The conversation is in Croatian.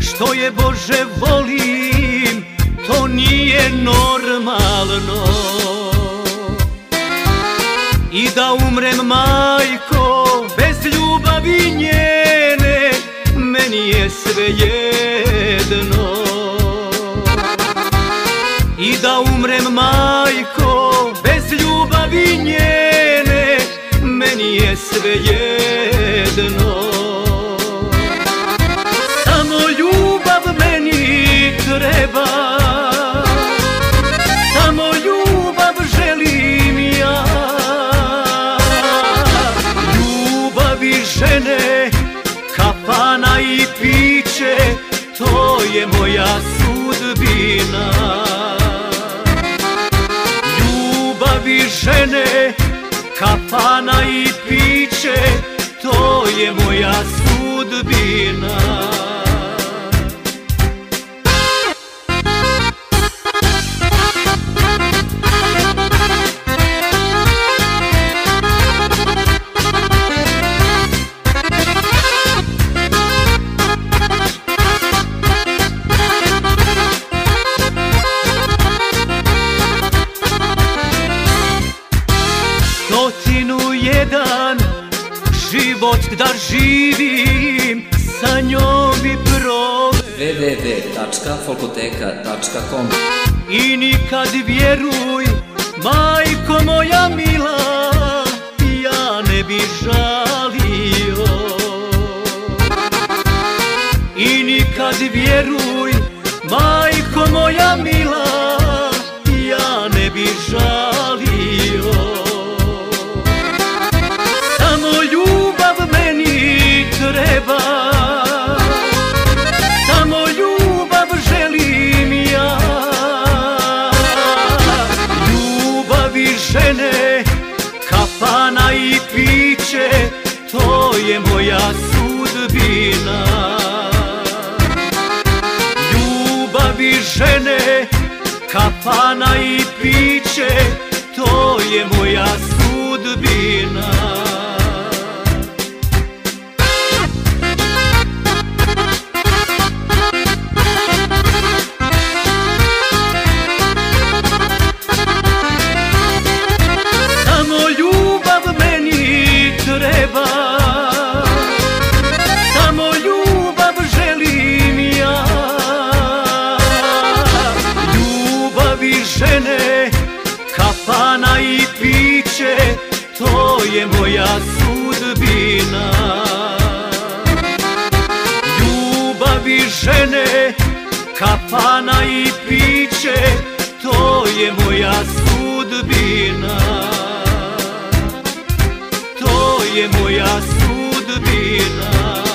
što je Bože volim. To nije normalno. I da umrem majko Bez ljubavi njene Meni je sve jedno. I da umrem majko Bez ljubavi njene Meni je sve jedno žene Kafana i piće To je moja sudbina. Ljubavi žene Kafana i piće To je moja sudbina jedan život da živim sa njom i prove www.folkoteka.com I nikad vjeruj, majko moja mila, ja ne bi žalio. I nikad vjeruj, majko moja mila, ja ne bi žalio žene Kafana i piće To je moja sudbina. Ljubavi žene Kafana i kafana i piće, to je moja sudbina. To je moja sudbina